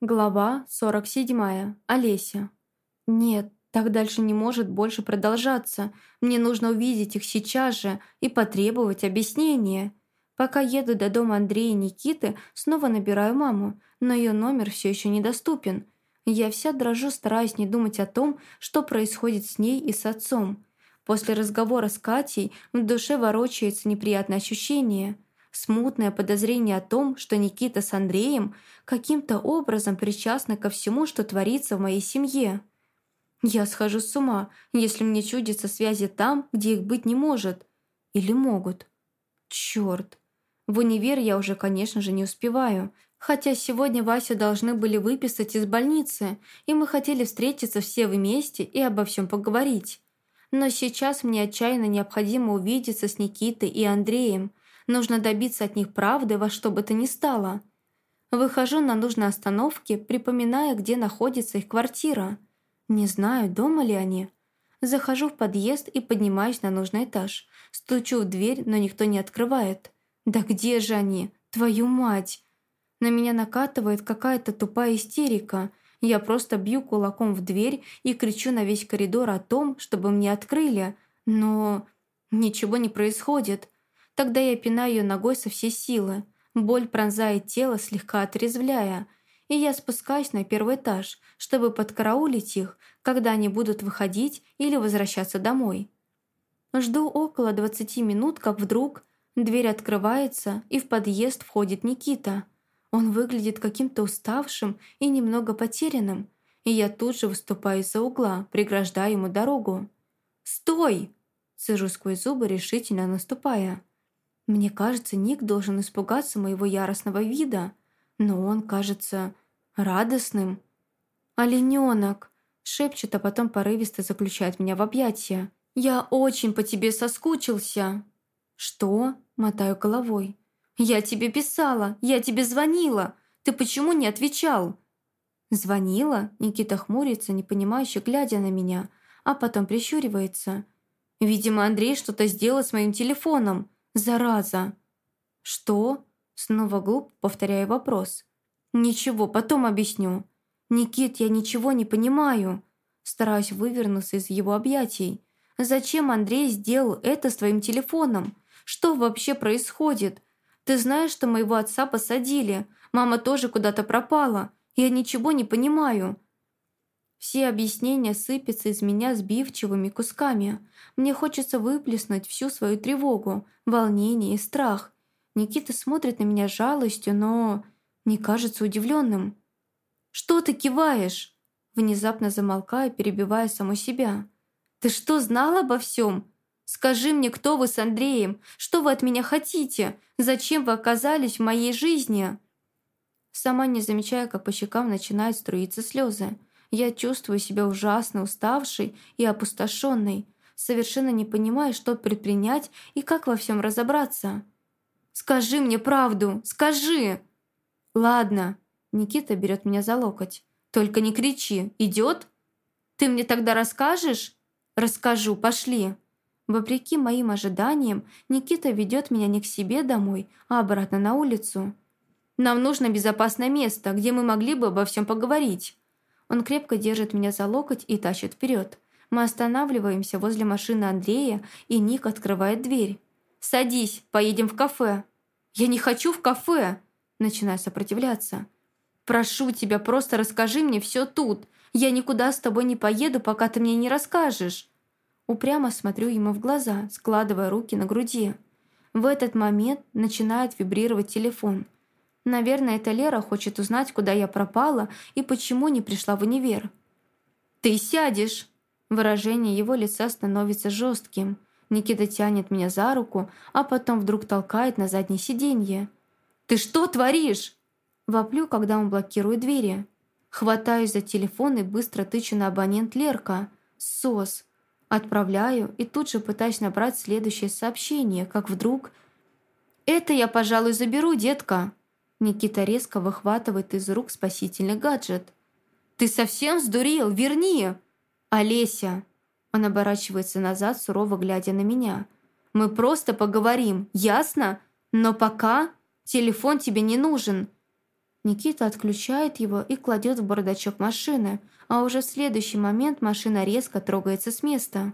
Глава 47. Олеся. Нет, так дальше не может больше продолжаться. Мне нужно увидеть их сейчас же и потребовать объяснения. Пока еду до дома Андрея и Никиты, снова набираю маму, но ее номер все еще недоступен. Я вся дрожу, стараясь не думать о том, что происходит с ней и с отцом. После разговора с Катей в душе ворочается неприятное ощущение – Смутное подозрение о том, что Никита с Андреем каким-то образом причастны ко всему, что творится в моей семье. Я схожу с ума, если мне чудятся связи там, где их быть не может. Или могут. Черт. В универ я уже, конечно же, не успеваю. Хотя сегодня Васю должны были выписать из больницы, и мы хотели встретиться все вместе и обо всем поговорить. Но сейчас мне отчаянно необходимо увидеться с Никитой и Андреем, Нужно добиться от них правды во что бы то ни стало. Выхожу на нужной остановке, припоминая, где находится их квартира. Не знаю, дома ли они. Захожу в подъезд и поднимаюсь на нужный этаж. Стучу в дверь, но никто не открывает. «Да где же они? Твою мать!» На меня накатывает какая-то тупая истерика. Я просто бью кулаком в дверь и кричу на весь коридор о том, чтобы мне открыли. Но ничего не происходит. Тогда я пинаю ее ногой со всей силы. Боль пронзает тело, слегка отрезвляя. И я спускаюсь на первый этаж, чтобы подкараулить их, когда они будут выходить или возвращаться домой. Жду около 20 минут, как вдруг дверь открывается, и в подъезд входит Никита. Он выглядит каким-то уставшим и немного потерянным, и я тут же выступаю из-за угла, преграждая ему дорогу. «Стой!» – сижу сквозь зубы, решительно наступая. Мне кажется, Ник должен испугаться моего яростного вида, но он кажется радостным. «Оленёнок!» — шепчет, а потом порывисто заключает меня в объятия. «Я очень по тебе соскучился!» «Что?» — мотаю головой. «Я тебе писала! Я тебе звонила! Ты почему не отвечал?» «Звонила?» — Никита хмурится, непонимающе глядя на меня, а потом прищуривается. «Видимо, Андрей что-то сделал с моим телефоном. Зараза!» «Что?» Снова глуп, повторяю вопрос. «Ничего, потом объясню». «Никит, я ничего не понимаю». Стараюсь вывернуться из его объятий. «Зачем Андрей сделал это с твоим телефоном? Что вообще происходит? Ты знаешь, что моего отца посадили. Мама тоже куда-то пропала. Я ничего не понимаю». Все объяснения сыпятся из меня сбивчивыми кусками. Мне хочется выплеснуть всю свою тревогу, волнение и страх. Никита смотрит на меня жалостью, но не кажется удивленным. «Что ты киваешь?» Внезапно замолкаю, перебивая саму себя. «Ты что, знал обо всем? Скажи мне, кто вы с Андреем? Что вы от меня хотите? Зачем вы оказались в моей жизни?» Сама не замечая, как по щекам начинают струиться слезы. Я чувствую себя ужасно уставшей и опустошенной, совершенно не понимая, что предпринять и как во всем разобраться. «Скажи мне правду! Скажи!» «Ладно», — Никита берет меня за локоть. «Только не кричи. Идет? Ты мне тогда расскажешь?» «Расскажу. Пошли». Вопреки моим ожиданиям, Никита ведет меня не к себе домой, а обратно на улицу. «Нам нужно безопасное место, где мы могли бы обо всем поговорить». Он крепко держит меня за локоть и тащит вперед. Мы останавливаемся возле машины Андрея, и Ник открывает дверь. «Садись, поедем в кафе». «Я не хочу в кафе!» Начинаю сопротивляться. «Прошу тебя, просто расскажи мне все тут. Я никуда с тобой не поеду, пока ты мне не расскажешь». Упрямо смотрю ему в глаза, складывая руки на груди. В этот момент начинает вибрировать телефон – Наверное, эта Лера хочет узнать, куда я пропала и почему не пришла в универ. «Ты сядешь!» Выражение его лица становится жестким. Никита тянет меня за руку, а потом вдруг толкает на заднее сиденье. «Ты что творишь?» Воплю, когда он блокирует двери. Хватаюсь за телефон и быстро тычу на абонент Лерка. «СОС». Отправляю и тут же пытаюсь набрать следующее сообщение, как вдруг... «Это я, пожалуй, заберу, детка». Никита резко выхватывает из рук спасительный гаджет. «Ты совсем сдурел? Верни!» «Олеся!» Он оборачивается назад, сурово глядя на меня. «Мы просто поговорим, ясно? Но пока телефон тебе не нужен». Никита отключает его и кладет в бардачок машины, а уже в следующий момент машина резко трогается с места.